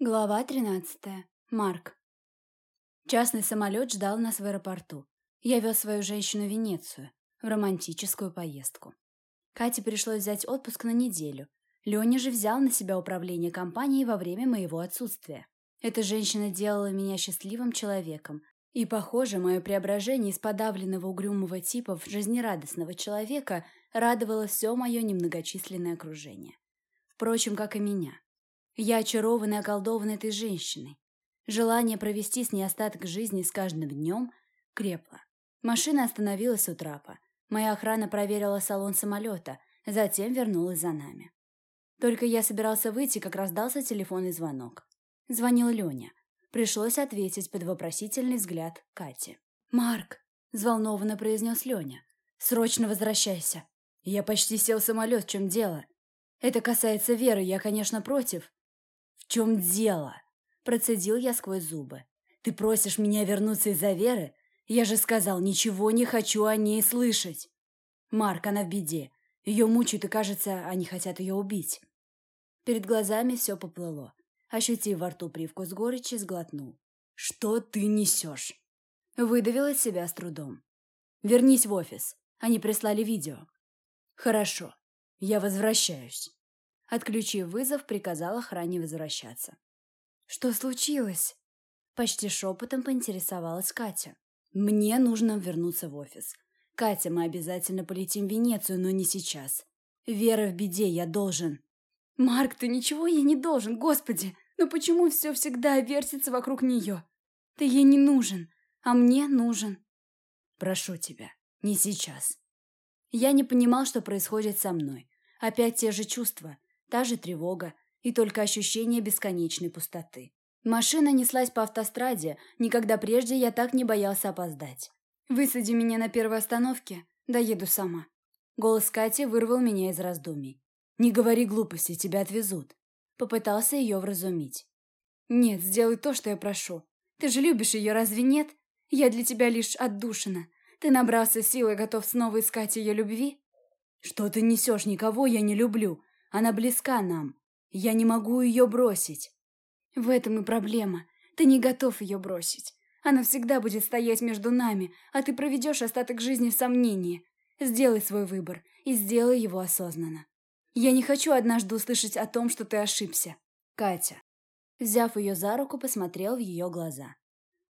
Глава 13. Марк. Частный самолет ждал нас в аэропорту. Я вез свою женщину в Венецию, в романтическую поездку. Кате пришлось взять отпуск на неделю. Леня же взял на себя управление компанией во время моего отсутствия. Эта женщина делала меня счастливым человеком. И, похоже, мое преображение из подавленного угрюмого типа в жизнерадостного человека радовало все мое немногочисленное окружение. Впрочем, как и меня. Я очарован и околдован этой женщиной. Желание провести с ней остаток жизни с каждым днем крепло. Машина остановилась у трапа. Моя охрана проверила салон самолета, затем вернулась за нами. Только я собирался выйти, как раздался телефонный звонок. Звонил Леня. Пришлось ответить под вопросительный взгляд Кати. «Марк!» – взволнованно произнес Леня. «Срочно возвращайся!» «Я почти сел в самолет, в чем дело?» «Это касается Веры, я, конечно, против, «В чем дело?» – процедил я сквозь зубы. «Ты просишь меня вернуться из-за Веры? Я же сказал, ничего не хочу о ней слышать!» «Марк, она в беде. Ее мучают, и, кажется, они хотят ее убить». Перед глазами все поплыло. Ощутив во рту привкус горечи, сглотнул. «Что ты несешь?» Выдавил из себя с трудом. «Вернись в офис. Они прислали видео». «Хорошо. Я возвращаюсь». Отключив вызов, приказал охране возвращаться. «Что случилось?» Почти шепотом поинтересовалась Катя. «Мне нужно вернуться в офис. Катя, мы обязательно полетим в Венецию, но не сейчас. Вера в беде, я должен». «Марк, ты ничего ей не должен, господи! Но почему все всегда вертится вокруг нее? Ты ей не нужен, а мне нужен». «Прошу тебя, не сейчас». Я не понимал, что происходит со мной. Опять те же чувства. Та же тревога и только ощущение бесконечной пустоты. Машина неслась по автостраде, никогда прежде я так не боялся опоздать. «Высади меня на первой остановке, доеду сама». Голос Кати вырвал меня из раздумий. «Не говори глупости, тебя отвезут». Попытался ее вразумить. «Нет, сделай то, что я прошу. Ты же любишь ее, разве нет? Я для тебя лишь отдушина. Ты набрался сил и готов снова искать ее любви?» «Что ты несешь? Никого я не люблю. Она близка нам. Я не могу ее бросить. В этом и проблема. Ты не готов ее бросить. Она всегда будет стоять между нами, а ты проведешь остаток жизни в сомнении. Сделай свой выбор и сделай его осознанно. Я не хочу однажды услышать о том, что ты ошибся. Катя. Взяв ее за руку, посмотрел в ее глаза.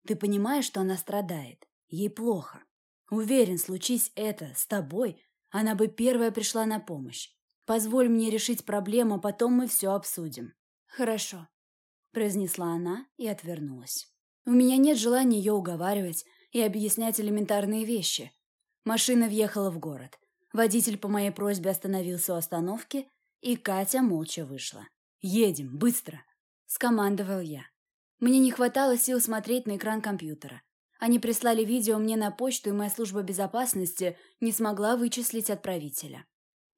Ты понимаешь, что она страдает? Ей плохо. Уверен, случись это с тобой, она бы первая пришла на помощь. Позволь мне решить проблему, потом мы все обсудим». «Хорошо», – произнесла она и отвернулась. «У меня нет желания ее уговаривать и объяснять элементарные вещи». Машина въехала в город. Водитель по моей просьбе остановился у остановки, и Катя молча вышла. «Едем, быстро!» – скомандовал я. Мне не хватало сил смотреть на экран компьютера. Они прислали видео мне на почту, и моя служба безопасности не смогла вычислить отправителя.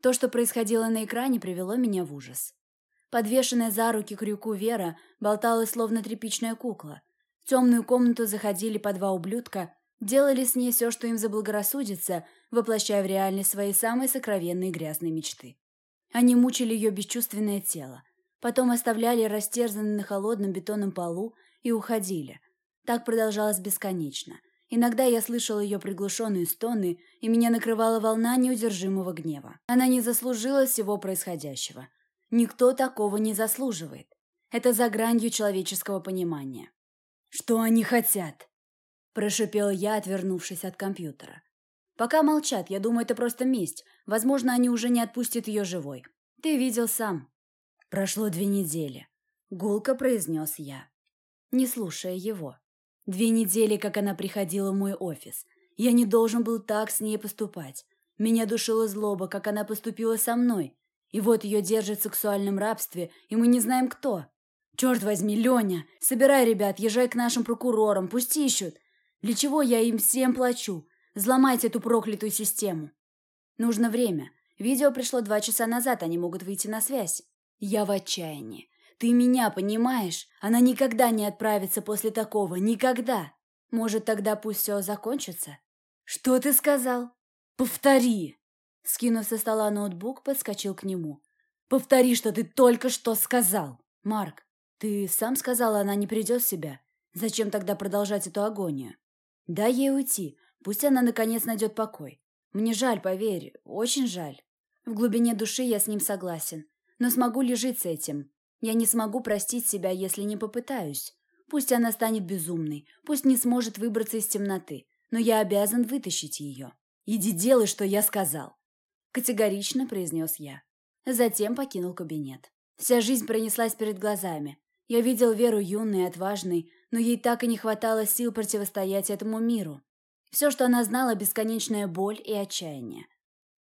То, что происходило на экране, привело меня в ужас. Подвешенная за руки крюку Вера болталась, словно тряпичная кукла. В темную комнату заходили по два ублюдка, делали с ней все, что им заблагорассудится, воплощая в реальность свои самые сокровенные грязные мечты. Они мучили ее бесчувственное тело, потом оставляли растерзанной на холодном бетонном полу и уходили. Так продолжалось бесконечно. Иногда я слышала ее приглушенные стоны, и меня накрывала волна неудержимого гнева. Она не заслужила всего происходящего. Никто такого не заслуживает. Это за гранью человеческого понимания. «Что они хотят?» – прошипела я, отвернувшись от компьютера. «Пока молчат, я думаю, это просто месть. Возможно, они уже не отпустят ее живой. Ты видел сам». «Прошло две недели», – гулко произнес я, не слушая его. Две недели, как она приходила в мой офис. Я не должен был так с ней поступать. Меня душила злоба, как она поступила со мной. И вот ее держат в сексуальном рабстве, и мы не знаем кто. Черт возьми, Леня, собирай ребят, езжай к нашим прокурорам, пусть ищут. Для чего я им всем плачу? Взломайте эту проклятую систему. Нужно время. Видео пришло два часа назад, они могут выйти на связь. Я в отчаянии. Ты меня понимаешь? Она никогда не отправится после такого. Никогда. Может, тогда пусть все закончится? Что ты сказал? Повтори. Скинув со стола ноутбук, подскочил к нему. Повтори, что ты только что сказал. Марк, Ты сам сказала, она не придет в себя. Зачем тогда продолжать эту агонию? Дай ей уйти, пусть она наконец найдет покой. Мне жаль, поверь, очень жаль. В глубине души я с ним согласен. Но смогу ли жить с этим? Я не смогу простить себя, если не попытаюсь. Пусть она станет безумной, пусть не сможет выбраться из темноты, но я обязан вытащить ее. Иди делай, что я сказал. Категорично произнес я. Затем покинул кабинет. Вся жизнь пронеслась перед глазами. Я видел Веру юной и отважной, но ей так и не хватало сил противостоять этому миру. Все, что она знала, бесконечная боль и отчаяние.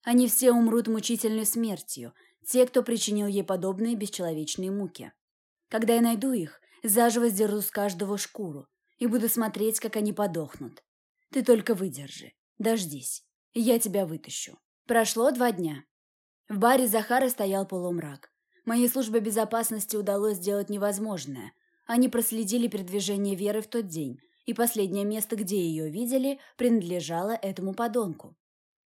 Они все умрут мучительной смертью, те, кто причинил ей подобные бесчеловечные муки. Когда я найду их, заживо сдеру с каждого шкуру и буду смотреть, как они подохнут. Ты только выдержи, дождись, я тебя вытащу. Прошло два дня. В баре Захара стоял полумрак. Моей службе безопасности удалось сделать невозможное. Они проследили передвижение Веры в тот день, и последнее место, где ее видели, принадлежало этому подонку.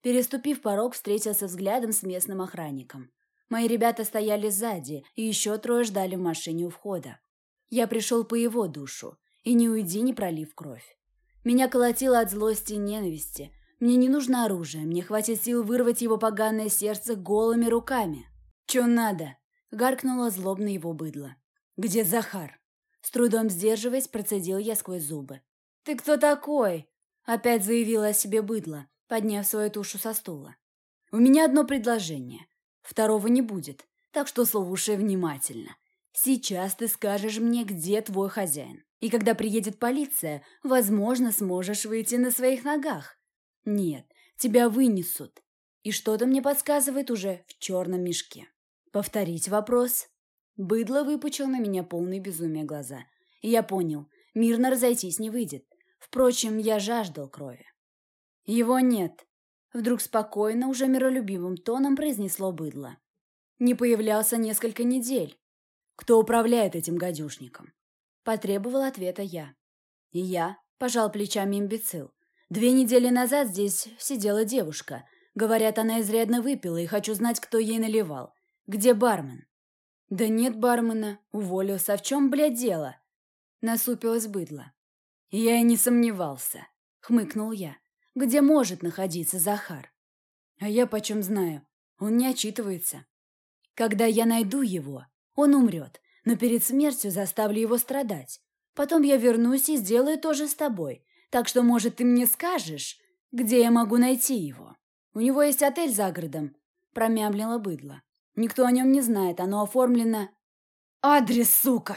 Переступив порог, встретился взглядом с местным охранником. Мои ребята стояли сзади, и еще трое ждали в машине у входа. Я пришел по его душу, и не уйди, не пролив кровь. Меня колотило от злости и ненависти. Мне не нужно оружие, мне хватит сил вырвать его поганое сердце голыми руками. «Че надо?» — гаркнуло злобно его быдло. «Где Захар?» С трудом сдерживаясь, процедил я сквозь зубы. «Ты кто такой?» — опять заявила о себе быдло, подняв свою тушу со стула. «У меня одно предложение. Второго не будет, так что слушай внимательно. Сейчас ты скажешь мне, где твой хозяин. И когда приедет полиция, возможно, сможешь выйти на своих ногах. Нет, тебя вынесут. И что-то мне подсказывает уже в черном мешке. Повторить вопрос. Быдло выпучил на меня полные безумия глаза. И я понял, мирно разойтись не выйдет. Впрочем, я жаждал крови. Его нет. Вдруг спокойно, уже миролюбивым тоном произнесло быдло. Не появлялся несколько недель. Кто управляет этим гадюшником? Потребовал ответа я. И я пожал плечами имбецил. Две недели назад здесь сидела девушка. Говорят, она изрядно выпила, и хочу знать, кто ей наливал. Где бармен? Да нет бармена. Уволился. В чем, блядь, дело? Насупилась быдло. Я и не сомневался. Хмыкнул я. Где может находиться Захар? А я почем знаю? Он не отчитывается. Когда я найду его, он умрет, но перед смертью заставлю его страдать. Потом я вернусь и сделаю то же с тобой. Так что, может, ты мне скажешь, где я могу найти его? У него есть отель за городом, промямлила быдло. Никто о нем не знает, оно оформлено... Адрес, сука!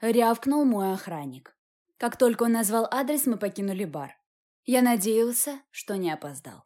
Рявкнул мой охранник. Как только он назвал адрес, мы покинули бар. Я надеялся, что не опоздал.